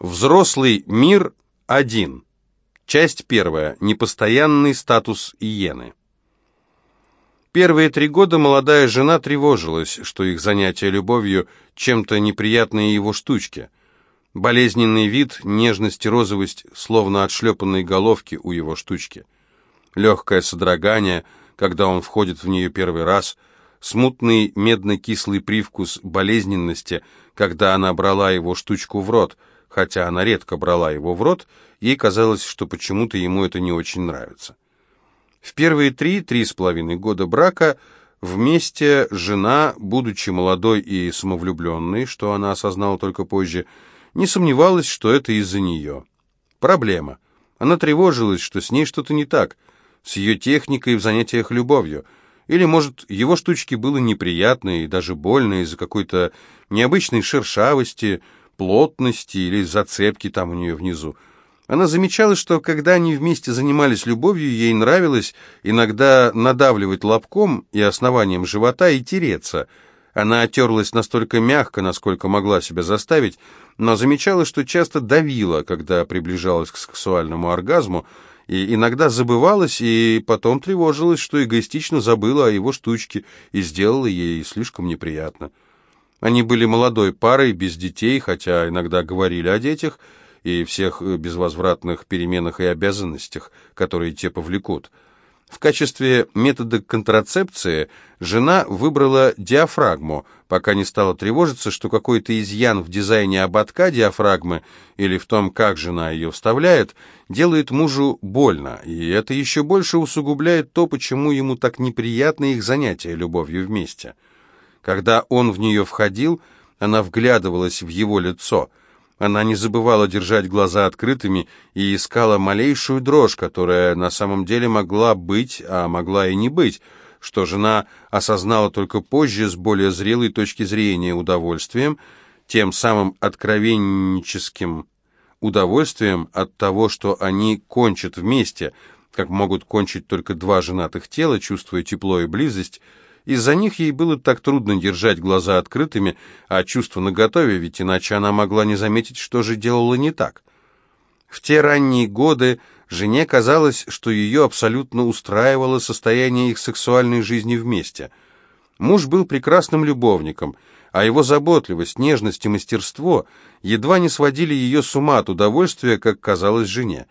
Взрослый мир 1. Часть первая. Непостоянный статус иены. Первые три года молодая жена тревожилась, что их занятие любовью чем-то неприятные его штучки. Болезненный вид, нежность и розовость, словно отшлепанные головки у его штучки. Легкое содрогание, когда он входит в нее первый раз, смутный медно-кислый привкус болезненности, когда она брала его штучку в рот – Хотя она редко брала его в рот, ей казалось, что почему-то ему это не очень нравится. В первые три-три с половиной года брака вместе жена, будучи молодой и самовлюбленной, что она осознала только позже, не сомневалась, что это из-за нее. Проблема. Она тревожилась, что с ней что-то не так, с ее техникой в занятиях любовью. Или, может, его штучки было неприятно и даже больно из-за какой-то необычной шершавости, плотности или зацепки там у нее внизу. Она замечала, что когда они вместе занимались любовью, ей нравилось иногда надавливать лобком и основанием живота и тереться. Она отерлась настолько мягко, насколько могла себя заставить, но замечала, что часто давила, когда приближалась к сексуальному оргазму, и иногда забывалась, и потом тревожилась, что эгоистично забыла о его штучке и сделала ей слишком неприятно. Они были молодой парой, без детей, хотя иногда говорили о детях и всех э, безвозвратных переменах и обязанностях, которые те повлекут. В качестве метода контрацепции жена выбрала диафрагму, пока не стала тревожиться, что какой-то изъян в дизайне ободка диафрагмы или в том, как жена ее вставляет, делает мужу больно, и это еще больше усугубляет то, почему ему так неприятно их занятия любовью вместе. Когда он в нее входил, она вглядывалась в его лицо. Она не забывала держать глаза открытыми и искала малейшую дрожь, которая на самом деле могла быть, а могла и не быть, что жена осознала только позже с более зрелой точки зрения удовольствием, тем самым откровенническим удовольствием от того, что они кончат вместе, как могут кончить только два женатых тела, чувствуя тепло и близость, из-за них ей было так трудно держать глаза открытыми, а чувство наготове, ведь иначе она могла не заметить, что же делала не так. В те ранние годы жене казалось, что ее абсолютно устраивало состояние их сексуальной жизни вместе. Муж был прекрасным любовником, а его заботливость, нежность и мастерство едва не сводили ее с ума от удовольствия, как казалось жене.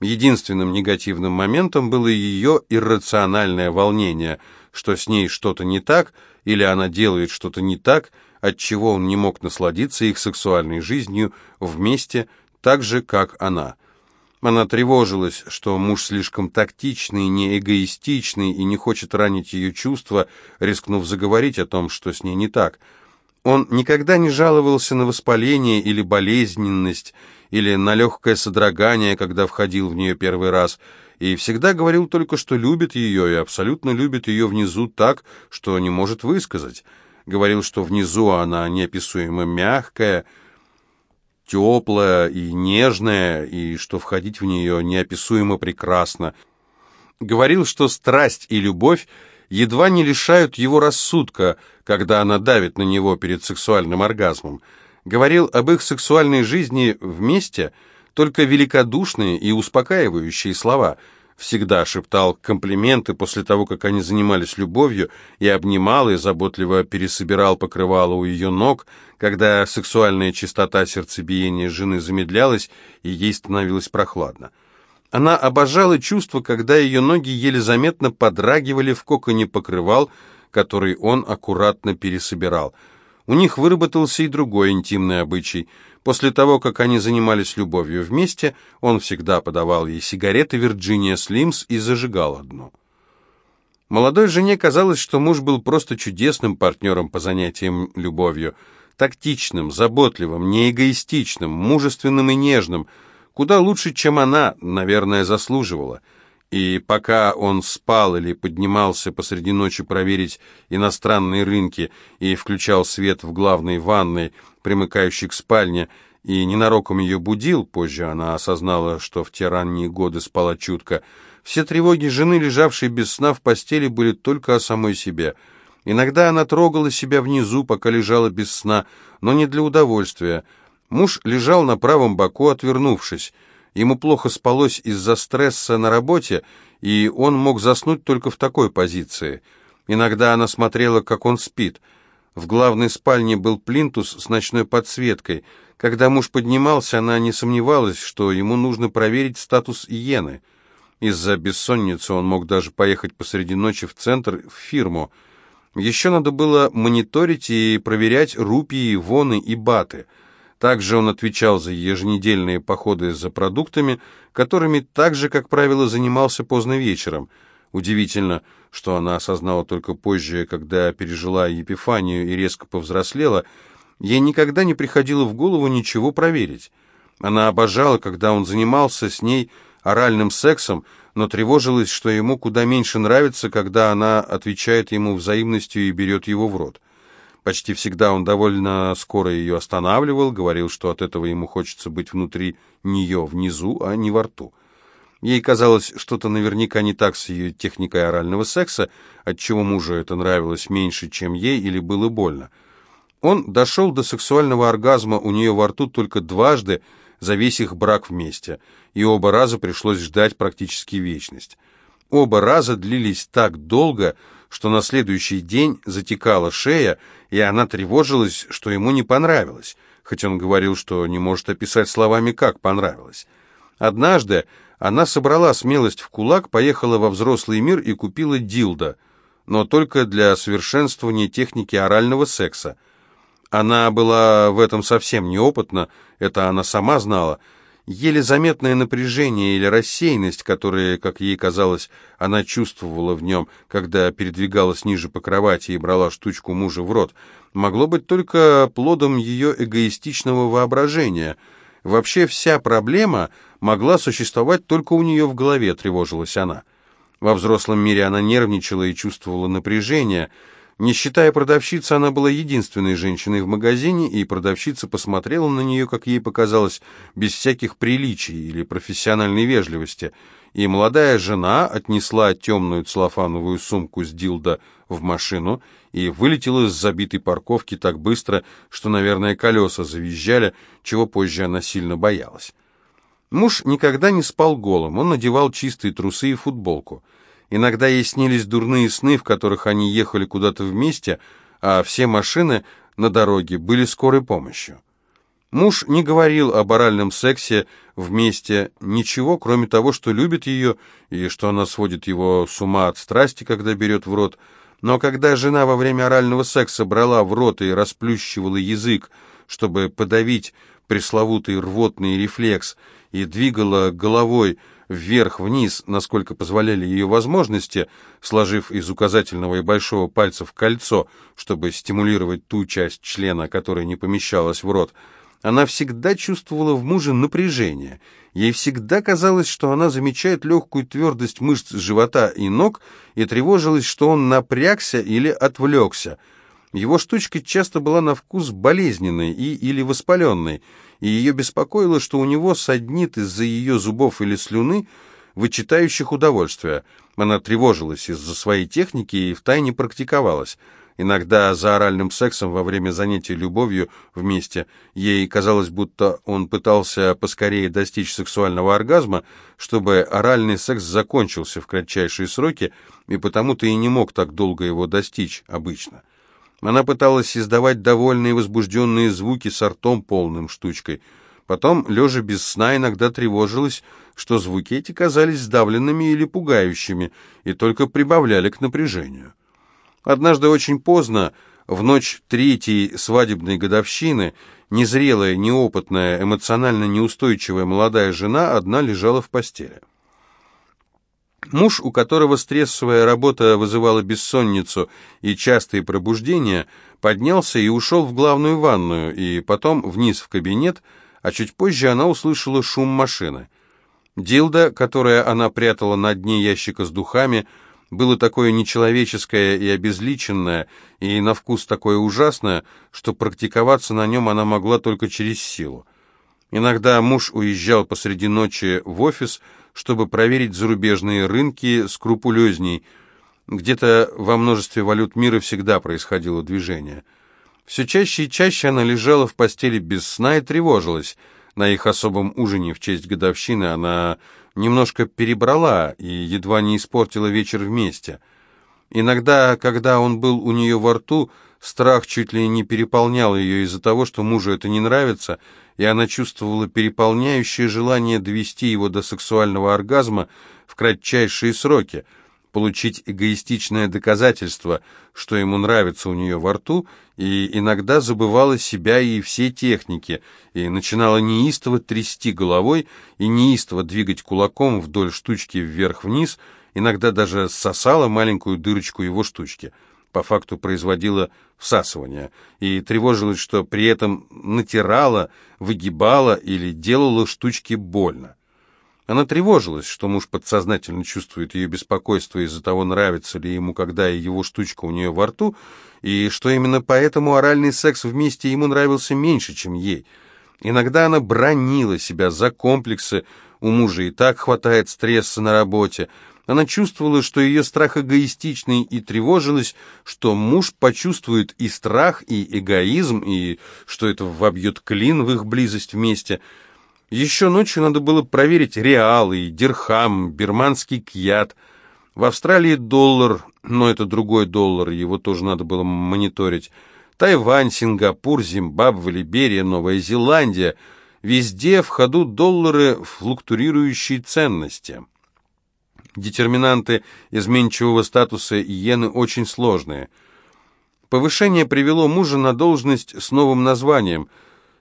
Единственным негативным моментом было ее иррациональное волнение – что с ней что-то не так, или она делает что-то не так, отчего он не мог насладиться их сексуальной жизнью вместе, так же, как она. Она тревожилась, что муж слишком тактичный, не эгоистичный и не хочет ранить ее чувства, рискнув заговорить о том, что с ней не так. Он никогда не жаловался на воспаление или болезненность, или на легкое содрогание, когда входил в нее первый раз – и всегда говорил только, что любит ее и абсолютно любит ее внизу так, что не может высказать. Говорил, что внизу она неописуемо мягкая, теплая и нежная, и что входить в нее неописуемо прекрасно. Говорил, что страсть и любовь едва не лишают его рассудка, когда она давит на него перед сексуальным оргазмом. Говорил об их сексуальной жизни вместе – только великодушные и успокаивающие слова. Всегда шептал комплименты после того, как они занимались любовью, и обнимал и заботливо пересобирал покрывало у ее ног, когда сексуальная частота сердцебиения жены замедлялась, и ей становилось прохладно. Она обожала чувство, когда ее ноги еле заметно подрагивали в коконе покрывал, который он аккуратно пересобирал. У них выработался и другой интимный обычай – После того, как они занимались любовью вместе, он всегда подавал ей сигареты Вирджиния Слимс и зажигал одну. Молодой жене казалось, что муж был просто чудесным партнером по занятиям любовью, тактичным, заботливым, неэгоистичным, мужественным и нежным, куда лучше, чем она, наверное, заслуживала – и пока он спал или поднимался посреди ночи проверить иностранные рынки и включал свет в главной ванной, примыкающей к спальне, и ненароком ее будил, позже она осознала, что в те ранние годы спала чутко, все тревоги жены, лежавшей без сна в постели, были только о самой себе. Иногда она трогала себя внизу, пока лежала без сна, но не для удовольствия. Муж лежал на правом боку, отвернувшись. Ему плохо спалось из-за стресса на работе, и он мог заснуть только в такой позиции. Иногда она смотрела, как он спит. В главной спальне был плинтус с ночной подсветкой. Когда муж поднимался, она не сомневалась, что ему нужно проверить статус иены. Из-за бессонницы он мог даже поехать посреди ночи в центр, в фирму. Еще надо было мониторить и проверять рупии, воны и баты – также он отвечал за еженедельные походы за продуктами, которыми также, как правило, занимался поздно вечером. Удивительно, что она осознала только позже, когда пережила Епифанию и резко повзрослела, ей никогда не приходило в голову ничего проверить. Она обожала, когда он занимался с ней оральным сексом, но тревожилась, что ему куда меньше нравится, когда она отвечает ему взаимностью и берет его в рот. Почти всегда он довольно скоро ее останавливал, говорил, что от этого ему хочется быть внутри нее, внизу, а не во рту. Ей казалось, что-то наверняка не так с ее техникой орального секса, отчего мужу это нравилось меньше, чем ей, или было больно. Он дошел до сексуального оргазма у нее во рту только дважды за весь их брак вместе, и оба раза пришлось ждать практически вечность. Оба раза длились так долго, что на следующий день затекала шея, и она тревожилась, что ему не понравилось, хоть он говорил, что не может описать словами, как понравилось. Однажды она собрала смелость в кулак, поехала во взрослый мир и купила дилдо, но только для совершенствования техники орального секса. Она была в этом совсем неопытна, это она сама знала, еле заметное напряжение или рассеянность, которые, как ей казалось, она чувствовала в нем, когда передвигалась ниже по кровати и брала штучку мужа в рот, могло быть только плодом ее эгоистичного воображения. Вообще вся проблема могла существовать только у нее в голове, тревожилась она. Во взрослом мире она нервничала и чувствовала напряжение – не считая продавщицы, она была единственной женщиной в магазине, и продавщица посмотрела на нее, как ей показалось, без всяких приличий или профессиональной вежливости. И молодая жена отнесла темную целлофановую сумку с дилда в машину и вылетела с забитой парковки так быстро, что, наверное, колеса завизжали, чего позже она сильно боялась. Муж никогда не спал голым, он надевал чистые трусы и футболку. Иногда ей снились дурные сны, в которых они ехали куда-то вместе, а все машины на дороге были скорой помощью. Муж не говорил об оральном сексе вместе ничего, кроме того, что любит ее и что она сводит его с ума от страсти, когда берет в рот. Но когда жена во время орального секса брала в рот и расплющивала язык, чтобы подавить пресловутый рвотный рефлекс, и двигала головой, вверх-вниз, насколько позволяли ее возможности, сложив из указательного и большого пальцев кольцо, чтобы стимулировать ту часть члена, которая не помещалась в рот, она всегда чувствовала в муже напряжение. Ей всегда казалось, что она замечает легкую твердость мышц живота и ног и тревожилась, что он напрягся или отвлекся. Его штучка часто была на вкус болезненной и или воспаленной, и ее беспокоило, что у него саднит из-за ее зубов или слюны, вычитающих удовольствие. Она тревожилась из-за своей техники и втайне практиковалась. Иногда за оральным сексом во время занятий любовью вместе ей казалось, будто он пытался поскорее достичь сексуального оргазма, чтобы оральный секс закончился в кратчайшие сроки, и потому-то и не мог так долго его достичь обычно. Она пыталась издавать довольные возбужденные звуки с ртом полным штучкой. Потом, лежа без сна, иногда тревожилась, что звуки эти казались сдавленными или пугающими, и только прибавляли к напряжению. Однажды очень поздно, в ночь третьей свадебной годовщины, незрелая, неопытная, эмоционально неустойчивая молодая жена одна лежала в постели. Муж, у которого стрессовая работа вызывала бессонницу и частые пробуждения, поднялся и ушел в главную ванную, и потом вниз в кабинет, а чуть позже она услышала шум машины. Дилда, которое она прятала на дне ящика с духами, было такое нечеловеческое и обезличенное, и на вкус такое ужасное, что практиковаться на нем она могла только через силу. Иногда муж уезжал посреди ночи в офис, чтобы проверить зарубежные рынки скрупулезней. Где-то во множестве валют мира всегда происходило движение. Все чаще и чаще она лежала в постели без сна и тревожилась. На их особом ужине в честь годовщины она немножко перебрала и едва не испортила вечер вместе. Иногда, когда он был у нее во рту, страх чуть ли не переполнял ее из-за того, что мужу это не нравится, и она чувствовала переполняющее желание довести его до сексуального оргазма в кратчайшие сроки — получить эгоистичное доказательство, что ему нравится у нее во рту, и иногда забывала себя и все техники, и начинала неистово трясти головой и неистово двигать кулаком вдоль штучки вверх-вниз, иногда даже сосала маленькую дырочку его штучки. По факту производила всасывание, и тревожилась, что при этом натирала, выгибала или делала штучки больно. Она тревожилась, что муж подсознательно чувствует ее беспокойство из-за того, нравится ли ему, когда его штучка у нее во рту, и что именно поэтому оральный секс вместе ему нравился меньше, чем ей. Иногда она бронила себя за комплексы, у мужа и так хватает стресса на работе. Она чувствовала, что ее страх эгоистичный, и тревожилась, что муж почувствует и страх, и эгоизм, и что это вобьет клин в их близость вместе – еще ночью надо было проверить реалы, дирхам, бирманский кьят. В Австралии доллар, но это другой доллар, его тоже надо было мониторить. Тайвань, Сингапур, Зимбабве, Либерия, Новая Зеландия. Везде в ходу доллары флуктуирующей ценности. Детерминанты изменчивого статуса иены очень сложные. Повышение привело мужа на должность с новым названием –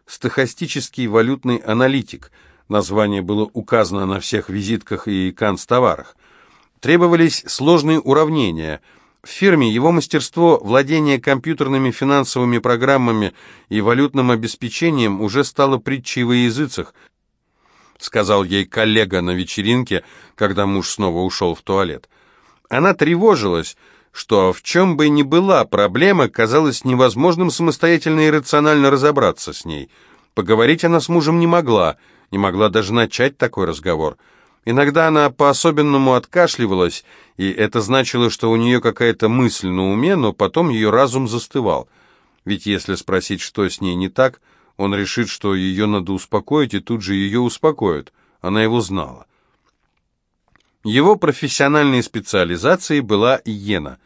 стохастический валютный аналитик. Название было указано на всех визитках и канцтоварах. Требовались сложные уравнения. В фирме его мастерство владения компьютерными финансовыми программами и валютным обеспечением уже стало притчей во языцах, сказал ей коллега на вечеринке, когда муж снова ушел в туалет. Она тревожилась, что в чем бы ни была проблема, казалось невозможным самостоятельно и рационально разобраться с ней. Поговорить она с мужем не могла, не могла даже начать такой разговор. Иногда она по-особенному откашливалась, и это значило, что у нее какая-то мысль на уме, но потом ее разум застывал. Ведь если спросить, что с ней не так, он решит, что ее надо успокоить, и тут же ее успокоят. Она его знала. Его профессиональной специализацией была иена.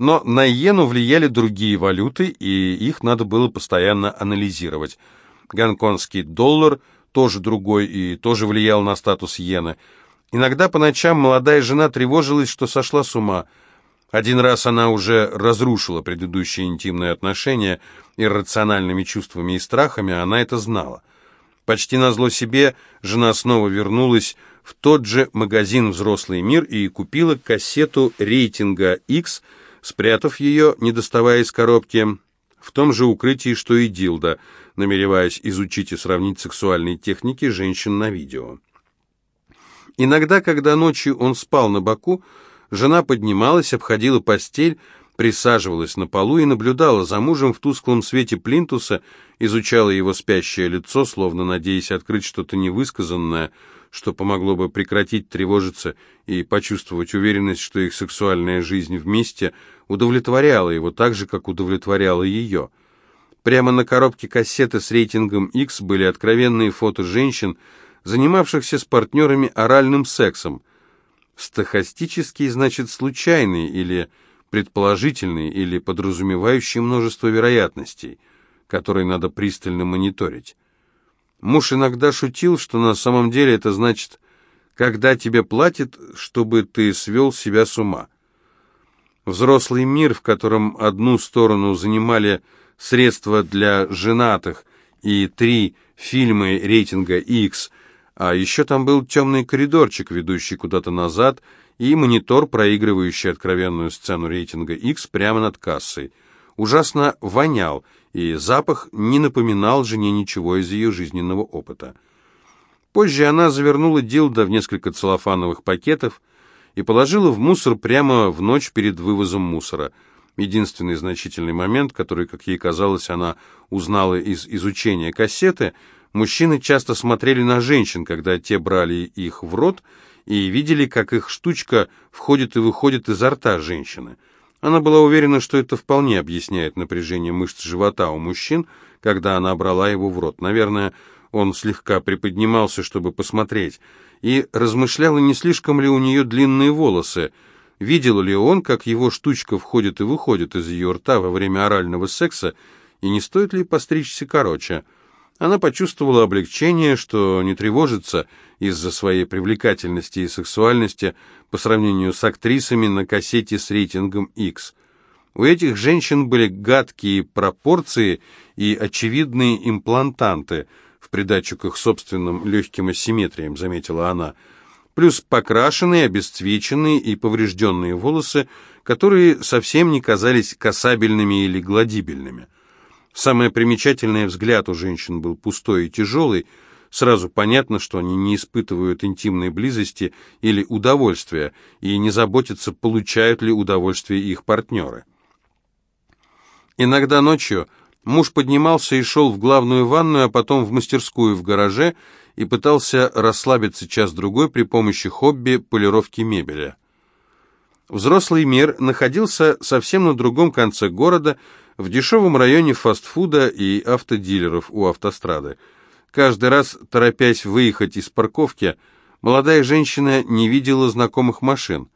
Но на иену влияли другие валюты, и их надо было постоянно анализировать. Гонконгский доллар тоже другой и тоже влиял на статус иены. Иногда по ночам молодая жена тревожилась, что сошла с ума. Один раз она уже разрушила предыдущие интимные отношения иррациональными чувствами и страхами, она это знала. Почти назло себе жена снова вернулась в тот же магазин «Взрослый мир» и купила кассету рейтинга X – спрятав ее, не доставая из коробки, в том же укрытии, что и Дилда, намереваясь изучить и сравнить сексуальные техники женщин на видео. Иногда, когда ночью он спал на боку, жена поднималась, обходила постель, присаживалась на полу и наблюдала за мужем в тусклом свете плинтуса, изучала его спящее лицо, словно надеясь открыть что-то невысказанное, что помогло бы прекратить тревожиться и почувствовать уверенность, что их сексуальная жизнь вместе удовлетворяла его так же, как удовлетворяла ее. Прямо на коробке кассеты с рейтингом X были откровенные фото женщин, занимавшихся с партнерами оральным сексом. Стохастический, значит, случайный или предположительный, или подразумевающий множество вероятностей, которые надо пристально мониторить. Муж иногда шутил, что на самом деле это значит, когда тебе платят, чтобы ты свел себя с ума. Взрослый мир, в котором одну сторону занимали средства для женатых и три фильмы рейтинга X, а еще там был темный коридорчик, ведущий куда-то назад, и монитор, проигрывающий откровенную сцену рейтинга X прямо над кассой. Ужасно вонял – и запах не напоминал жене ничего из ее жизненного опыта. Позже она завернула Дилда в несколько целлофановых пакетов и положила в мусор прямо в ночь перед вывозом мусора. Единственный значительный момент, который, как ей казалось, она узнала из изучения кассеты, мужчины часто смотрели на женщин, когда те брали их в рот, и видели, как их штучка входит и выходит изо рта женщины – Она была уверена, что это вполне объясняет напряжение мышц живота у мужчин, когда она брала его в рот. Наверное, он слегка приподнимался, чтобы посмотреть, и размышляла, не слишком ли у нее длинные волосы, видел ли он, как его штучка входит и выходит из ее рта во время орального секса, и не стоит ли постричься короче. Она почувствовала облегчение, что не тревожится из-за своей привлекательности и сексуальности по сравнению с актрисами на кассете с рейтингом X. У этих женщин были гадкие пропорции и очевидные имплантанты – в придачу к их собственным легким асимметриям, заметила она, плюс покрашенные, обесцвеченные и поврежденные волосы, которые совсем не казались касабельными или гладибельными. Самое примечательное взгляд у женщин был пустой и тяжелый, сразу понятно, что они не испытывают интимной близости или удовольствия и не заботятся, получают ли удовольствие их партнеры. Иногда ночью Муж поднимался и шел в главную ванную, а потом в мастерскую в гараже и пытался расслабиться час-другой при помощи хобби полировки мебели. Взрослый мир находился совсем на другом конце города, в дешевом районе фастфуда и автодилеров у автострады. Каждый раз, торопясь выехать из парковки, молодая женщина не видела знакомых машин.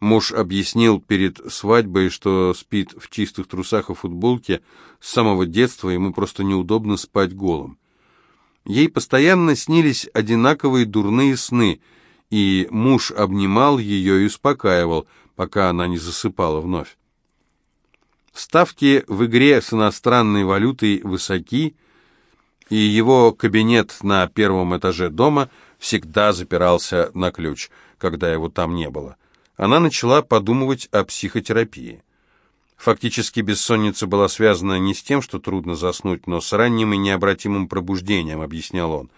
Муж объяснил перед свадьбой, что спит в чистых трусах и футболке. С самого детства ему просто неудобно спать голым. Ей постоянно снились одинаковые дурные сны, и муж обнимал ее и успокаивал, пока она не засыпала вновь. Ставки в игре с иностранной валютой высоки, и его кабинет на первом этаже дома всегда запирался на ключ, когда его там не было она начала подумывать о психотерапии. Фактически бессонница была связана не с тем, что трудно заснуть, но с ранним и необратимым пробуждением, объяснял он.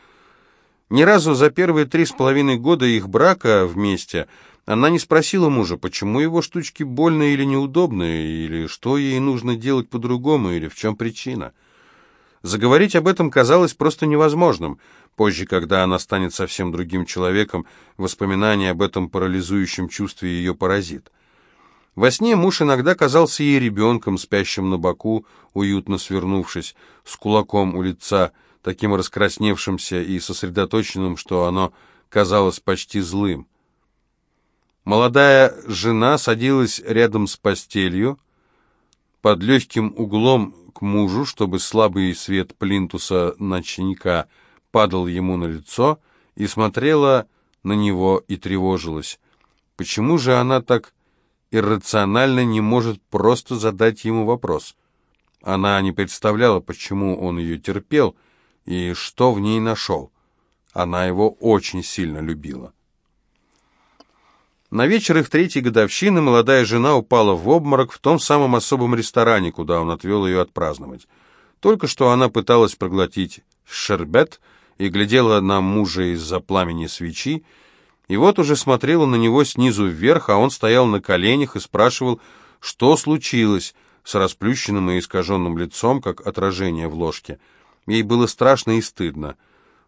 Ни разу за первые три с половиной года их брака вместе она не спросила мужа, почему его штучки больно или неудобны, или что ей нужно делать по-другому, или в чем причина. Заговорить об этом казалось просто невозможным – Позже, когда она станет совсем другим человеком, воспоминание об этом парализующем чувстве ее поразит. Во сне муж иногда казался ей ребенком, спящим на боку, уютно свернувшись, с кулаком у лица, таким раскрасневшимся и сосредоточенным, что оно казалось почти злым. Молодая жена садилась рядом с постелью, под легким углом к мужу, чтобы слабый свет плинтуса ночника – падал ему на лицо и смотрела на него и тревожилась. Почему же она так иррационально не может просто задать ему вопрос? Она не представляла, почему он ее терпел и что в ней нашел. Она его очень сильно любила. На вечер их третьей годовщины молодая жена упала в обморок в том самом особом ресторане, куда он отвел ее отпраздновать. Только что она пыталась проглотить шербет, и глядела на мужа из-за пламени свечи, и вот уже смотрела на него снизу вверх, а он стоял на коленях и спрашивал, что случилось с расплющенным и искаженным лицом, как отражение в ложке. Ей было страшно и стыдно.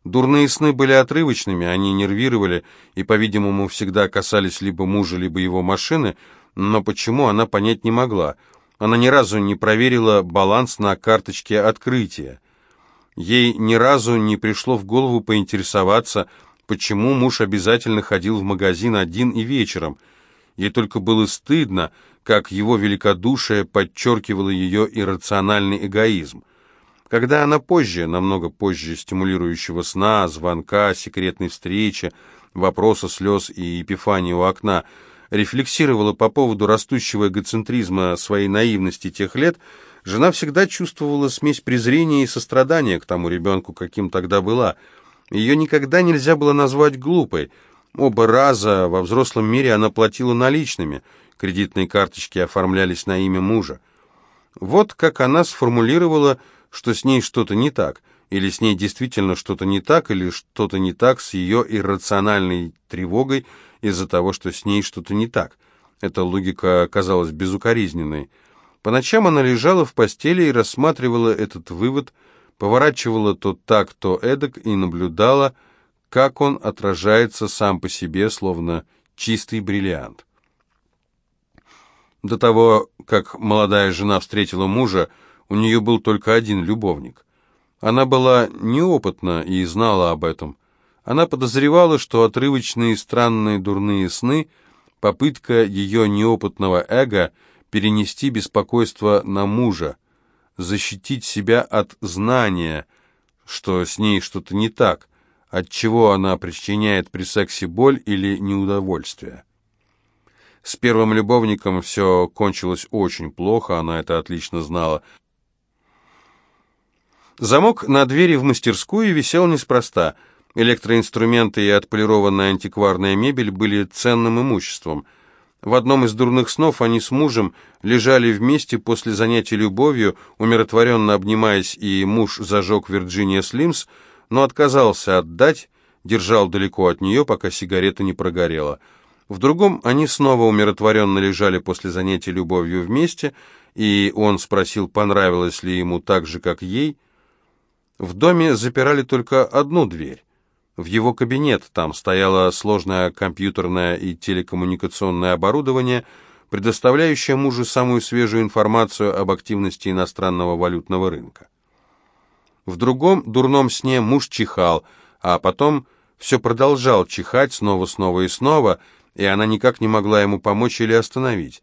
Дурные сны были отрывочными, они нервировали и, по-видимому, всегда касались либо мужа, либо его машины, но почему она понять не могла. Она ни разу не проверила баланс на карточке открытия. Ей ни разу не пришло в голову поинтересоваться, почему муж обязательно ходил в магазин один и вечером. Ей только было стыдно, как его великодушие подчеркивало ее иррациональный эгоизм. Когда она позже, намного позже стимулирующего сна, звонка, секретной встречи, вопроса слез и эпифании у окна, рефлексировала по поводу растущего эгоцентризма своей наивности тех лет, Жена всегда чувствовала смесь презрения и сострадания к тому ребенку, каким тогда была. Ее никогда нельзя было назвать глупой. Оба раза во взрослом мире она платила наличными, кредитные карточки оформлялись на имя мужа. Вот как она сформулировала, что с ней что-то не так, или с ней действительно что-то не так, или что-то не так с ее иррациональной тревогой из-за того, что с ней что-то не так. Эта логика казалась безукоризненной. По ночам она лежала в постели и рассматривала этот вывод, поворачивала то так, то эдак и наблюдала, как он отражается сам по себе, словно чистый бриллиант. До того как молодая жена встретила мужа, у нее был только один любовник. Она была неопытна и знала об этом. Она подозревала, что отрывочные странные дурные сны — попытка ее неопытного эго перенести беспокойство на мужа, защитить себя от знания, что с ней что-то не так, от чего она причиняет при сексе боль или неудовольствие. С первым любовником все кончилось очень плохо, она это отлично знала. Замок на двери в мастерскую висел неспроста. Электроинструменты и отполированная антикварная мебель были ценным имуществом. В одном из дурных снов они с мужем лежали вместе после занятий любовью, умиротворенно обнимаясь, и муж зажег Вирджиния Слимс, но отказался отдать, держал далеко от нее, пока сигарета не прогорела. В другом они снова умиротворенно лежали после занятий любовью вместе, и он спросил, понравилось ли ему так же, как ей. В доме запирали только одну дверь. В его кабинет там стояло сложное компьютерное и телекоммуникационное оборудование, предоставляющее мужу самую свежую информацию об активности иностранного валютного рынка. В другом дурном сне муж чихал, а потом все продолжал чихать снова, снова и снова, и она никак не могла ему помочь или остановить.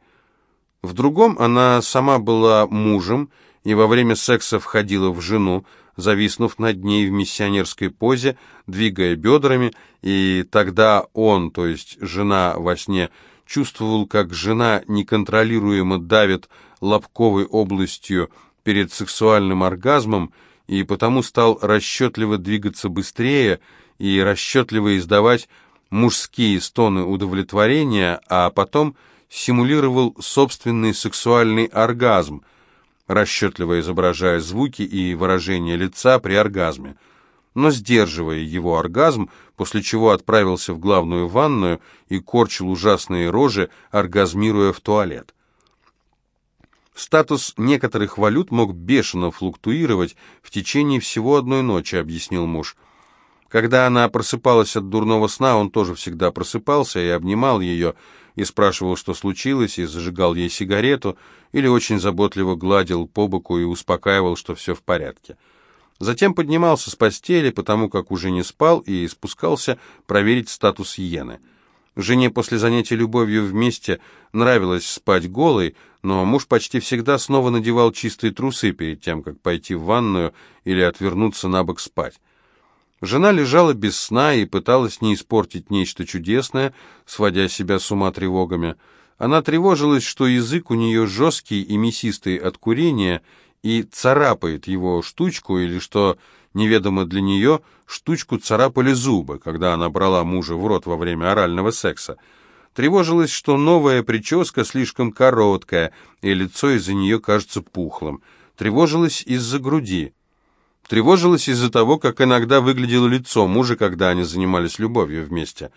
В другом она сама была мужем и во время секса входила в жену, зависнув над ней в миссионерской позе, двигая бедрами, и тогда он, то есть жена во сне, чувствовал, как жена неконтролируемо давит лобковой областью перед сексуальным оргазмом, и потому стал расчетливо двигаться быстрее и расчетливо издавать мужские стоны удовлетворения, а потом симулировал собственный сексуальный оргазм, расчетливо изображая звуки и выражение лица при оргазме, но сдерживая его оргазм, после чего отправился в главную ванную и корчил ужасные рожи, оргазмируя в туалет. Статус некоторых валют мог бешено флуктуировать в течение всего одной ночи, объяснил муж – когда она просыпалась от дурного сна, он тоже всегда просыпался и обнимал ее, и спрашивал, что случилось, и зажигал ей сигарету, или очень заботливо гладил по боку и успокаивал, что все в порядке. Затем поднимался с постели, потому как уже не спал, и спускался проверить статус иены. Жене после занятия любовью вместе нравилось спать голой, но муж почти всегда снова надевал чистые трусы перед тем, как пойти в ванную или отвернуться на бок спать. Жена лежала без сна и пыталась не испортить нечто чудесное, сводя себя с ума тревогами. Она тревожилась, что язык у нее жесткий и мясистый от курения и царапает его штучку, или что, неведомо для нее, штучку царапали зубы, когда она брала мужа в рот во время орального секса. Тревожилась, что новая прическа слишком короткая, и лицо из-за нее кажется пухлым. Тревожилась из-за груди. Тревожилась из-за того, как иногда выглядело лицо мужа, когда они занимались любовью вместе.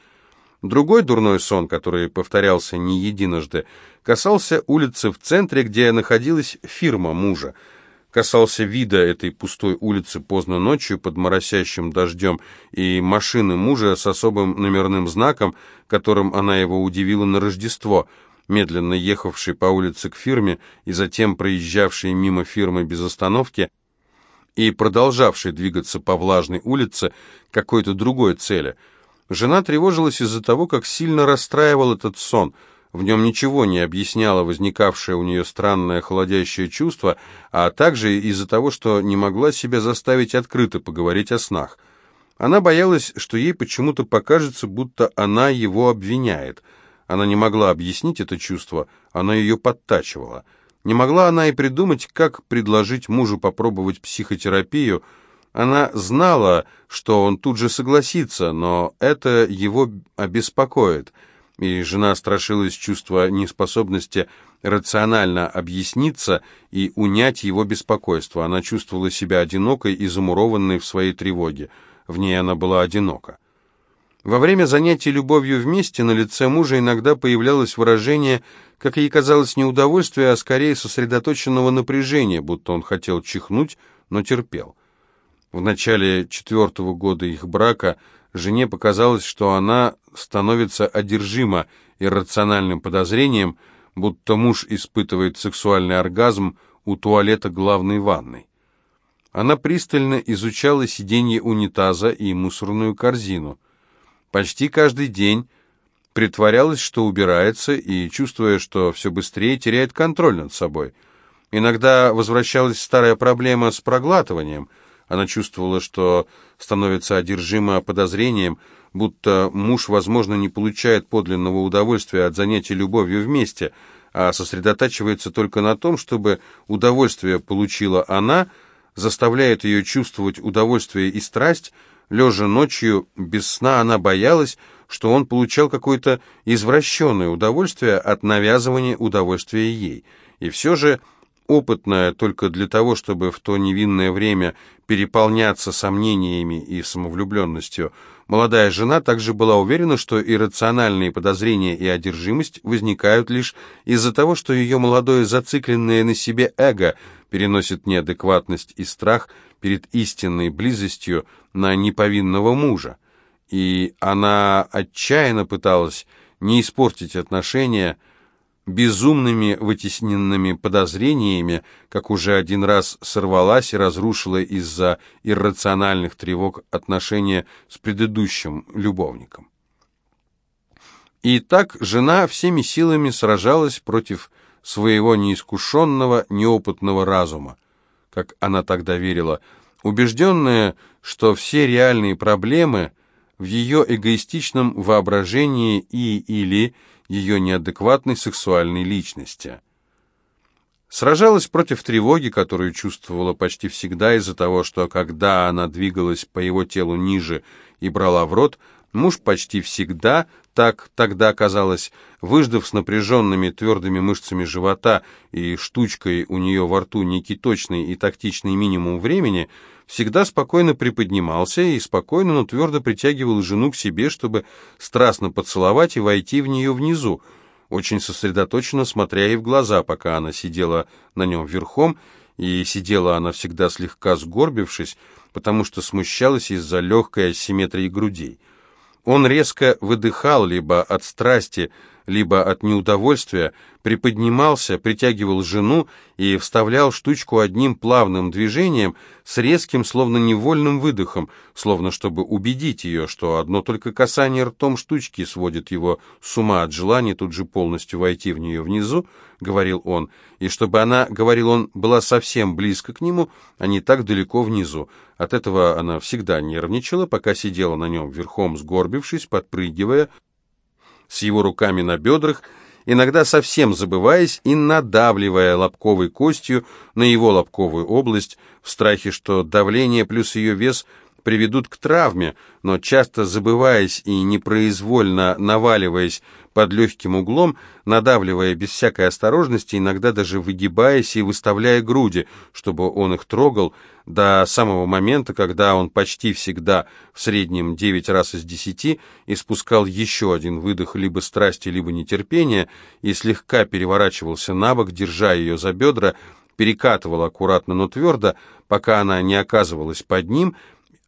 Другой дурной сон, который повторялся не единожды, касался улицы в центре, где находилась фирма мужа. Касался вида этой пустой улицы поздно ночью под моросящим дождем и машины мужа с особым номерным знаком, которым она его удивила на Рождество, медленно ехавший по улице к фирме и затем проезжавший мимо фирмы без остановки – и продолжавший двигаться по влажной улице какой-то другой цели. Жена тревожилась из-за того, как сильно расстраивал этот сон. В нем ничего не объясняло возникавшее у нее странное холодящее чувство, а также из-за того, что не могла себя заставить открыто поговорить о снах. Она боялась, что ей почему-то покажется, будто она его обвиняет. Она не могла объяснить это чувство, оно ее подтачивало. Не могла она и придумать, как предложить мужу попробовать психотерапию. Она знала, что он тут же согласится, но это его обеспокоит. И жена страшилась чувства неспособности рационально объясниться и унять его беспокойство. Она чувствовала себя одинокой и замурованной в своей тревоге. В ней она была одинока. Во время занятий любовью вместе на лице мужа иногда появлялось выражение как ей казалось, не удовольствия, а скорее сосредоточенного напряжения, будто он хотел чихнуть, но терпел. В начале четвертого года их брака жене показалось, что она становится одержима иррациональным подозрением, будто муж испытывает сексуальный оргазм у туалета главной ванной. Она пристально изучала сиденье унитаза и мусорную корзину. Почти каждый день притворялась, что убирается, и, чувствуя, что все быстрее, теряет контроль над собой. Иногда возвращалась старая проблема с проглатыванием. Она чувствовала, что становится одержима подозрением, будто муж, возможно, не получает подлинного удовольствия от занятий любовью вместе, а сосредотачивается только на том, чтобы удовольствие получила она, заставляет ее чувствовать удовольствие и страсть, лежа ночью без сна она боялась, что он получал какое-то извращенное удовольствие от навязывания удовольствия ей. И все же, опытная только для того, чтобы в то невинное время переполняться сомнениями и самовлюбленностью, молодая жена также была уверена, что иррациональные подозрения и одержимость возникают лишь из-за того, что ее молодое зацикленное на себе эго переносит неадекватность и страх перед истинной близостью на неповинного мужа. И она отчаянно пыталась не испортить отношения безумными вытесненными подозрениями, как уже один раз сорвалась и разрушила из-за иррациональных тревог отношения с предыдущим любовником. И так жена всеми силами сражалась против своего неискушенного, неопытного разума, как она тогда верила, убежденная, что все реальные проблемы – в ее эгоистичном воображении и или ее неадекватной сексуальной личности. Сражалась против тревоги, которую чувствовала почти всегда из-за того, что когда она двигалась по его телу ниже и брала в рот, муж почти всегда, так тогда казалось, выждав с напряженными твердыми мышцами живота и штучкой у нее во рту некий точный и тактичный минимум времени, всегда спокойно приподнимался и спокойно, но твердо притягивал жену к себе, чтобы страстно поцеловать и войти в нее внизу, очень сосредоточенно смотря ей в глаза, пока она сидела на нем верхом, и сидела она всегда слегка сгорбившись, потому что смущалась из-за легкой асимметрии грудей. Он резко выдыхал либо от страсти, либо от неудовольствия, приподнимался, притягивал жену и вставлял штучку одним плавным движением с резким, словно невольным выдохом, словно чтобы убедить ее, что одно только касание ртом штучки сводит его с ума от желания тут же полностью войти в нее внизу, говорил он, и чтобы она, говорил он, была совсем близко к нему, а не так далеко внизу. От этого она всегда нервничала, пока сидела на нем верхом, сгорбившись, подпрыгивая, с его руками на бедрах, иногда совсем забываясь и надавливая лобковой костью на его лобковую область, в страхе, что давление плюс ее вес приведут к травме, но часто забываясь и непроизвольно наваливаясь под легким углом, надавливая без всякой осторожности, иногда даже выгибаясь и выставляя груди, чтобы он их трогал, до самого момента, когда он почти всегда, в среднем 9 раз из 10, испускал еще один выдох либо страсти, либо нетерпения, и слегка переворачивался на бок, держа ее за бедра, перекатывал аккуратно, но твердо, пока она не оказывалась под ним,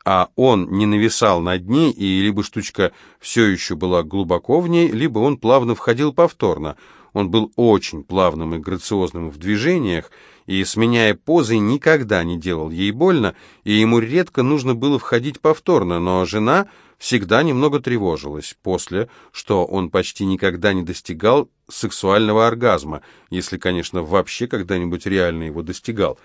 а он не нависал над ней, и либо штучка все еще была глубоко в ней, либо он плавно входил повторно. Он был очень плавным и грациозным в движениях, и, сменяя позы, никогда не делал ей больно, и ему редко нужно было входить повторно, но жена всегда немного тревожилась после, что он почти никогда не достигал сексуального оргазма, если, конечно, вообще когда-нибудь реально его достигал,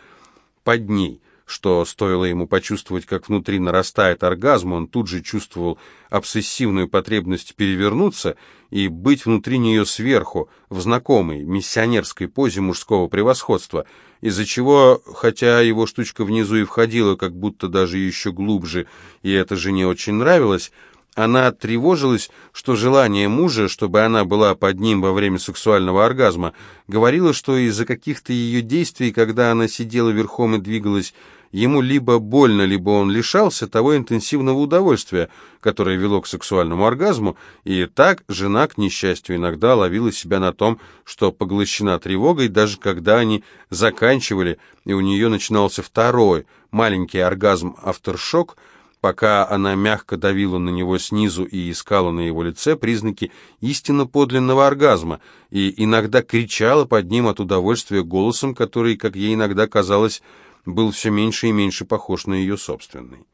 под ней – что стоило ему почувствовать, как внутри нарастает оргазм, он тут же чувствовал обсессивную потребность перевернуться и быть внутри нее сверху, в знакомой миссионерской позе мужского превосходства, из-за чего, хотя его штучка внизу и входила как будто даже еще глубже, и это жене очень нравилось, она тревожилась, что желание мужа, чтобы она была под ним во время сексуального оргазма, говорило, что из-за каких-то ее действий, когда она сидела верхом и двигалась, ему либо больно, либо он лишался того интенсивного удовольствия, которое вело к сексуальному оргазму, и так жена, к несчастью, иногда ловила себя на том, что поглощена тревогой, даже когда они заканчивали, и у нее начинался второй, маленький оргазм-авторшок, пока она мягко давила на него снизу и искала на его лице признаки истинно подлинного оргазма, и иногда кричала под ним от удовольствия голосом, который, как ей иногда казалось, был все меньше и меньше похож на ее собственный.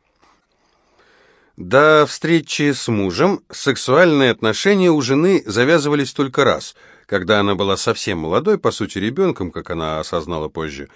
До встречи с мужем сексуальные отношения у жены завязывались только раз, когда она была совсем молодой, по сути ребенком, как она осознала позже.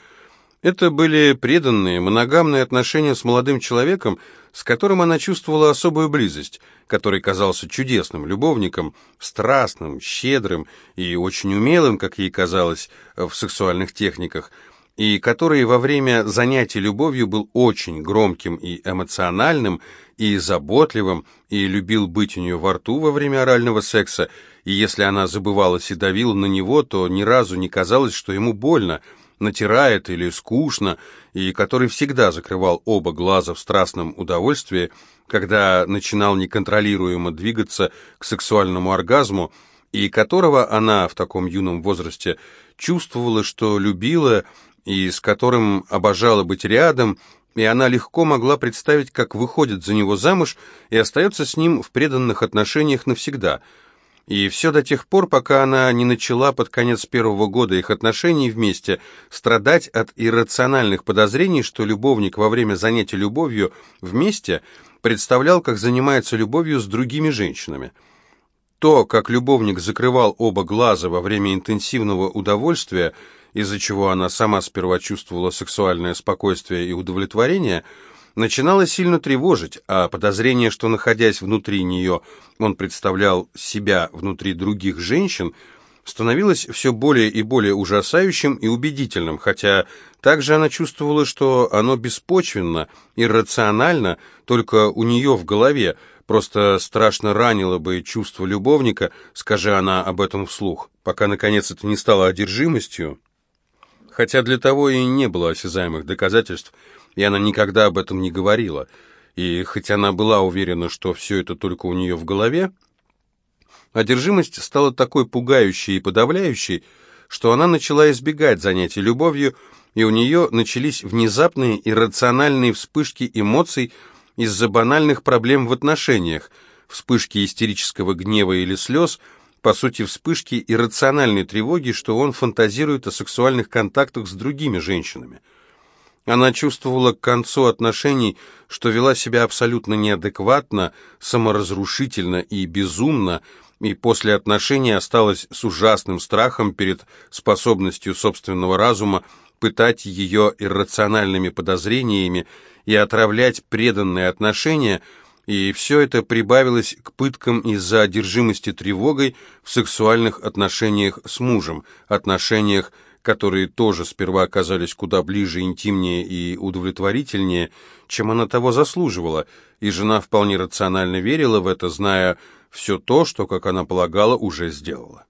Это были преданные, моногамные отношения с молодым человеком, с которым она чувствовала особую близость, который казался чудесным любовником, страстным, щедрым и очень умелым, как ей казалось, в сексуальных техниках – и который во время занятий любовью был очень громким и эмоциональным, и заботливым, и любил быть у нее во рту во время орального секса, и если она забывалась и давила на него, то ни разу не казалось, что ему больно, натирает или скучно, и который всегда закрывал оба глаза в страстном удовольствии, когда начинал неконтролируемо двигаться к сексуальному оргазму, и которого она в таком юном возрасте чувствовала, что любила, и с которым обожала быть рядом, и она легко могла представить, как выходит за него замуж и остается с ним в преданных отношениях навсегда. И все до тех пор, пока она не начала под конец первого года их отношений вместе страдать от иррациональных подозрений, что любовник во время занятия любовью вместе представлял, как занимается любовью с другими женщинами. То, как любовник закрывал оба глаза во время интенсивного удовольствия – из-за чего она сама сперва чувствовала сексуальное спокойствие и удовлетворение, начинало сильно тревожить, а подозрение, что, находясь внутри нее, он представлял себя внутри других женщин, становилось все более и более ужасающим и убедительным, хотя также она чувствовала, что оно беспочвенно, иррационально, только у нее в голове, просто страшно ранило бы чувство любовника, скажи она об этом вслух, пока, наконец, это не стало одержимостью хотя для того и не было осязаемых доказательств, и она никогда об этом не говорила. И хотя она была уверена, что все это только у нее в голове, одержимость стала такой пугающей и подавляющей, что она начала избегать занятий любовью, и у нее начались внезапные иррациональные вспышки эмоций из-за банальных проблем в отношениях, вспышки истерического гнева или слез – по сути, вспышки иррациональной тревоги, что он фантазирует о сексуальных контактах с другими женщинами. Она чувствовала к концу отношений, что вела себя абсолютно неадекватно, саморазрушительно и безумно, и после отношений осталась с ужасным страхом перед способностью собственного разума пытать ее иррациональными подозрениями и отравлять преданные отношения – и все это прибавилось к пыткам из-за одержимости тревогой в сексуальных отношениях с мужем, отношениях, которые тоже сперва оказались куда ближе, интимнее и удовлетворительнее, чем она того заслуживала, и жена вполне рационально верила в это, зная все то, что, как она полагала, уже сделала.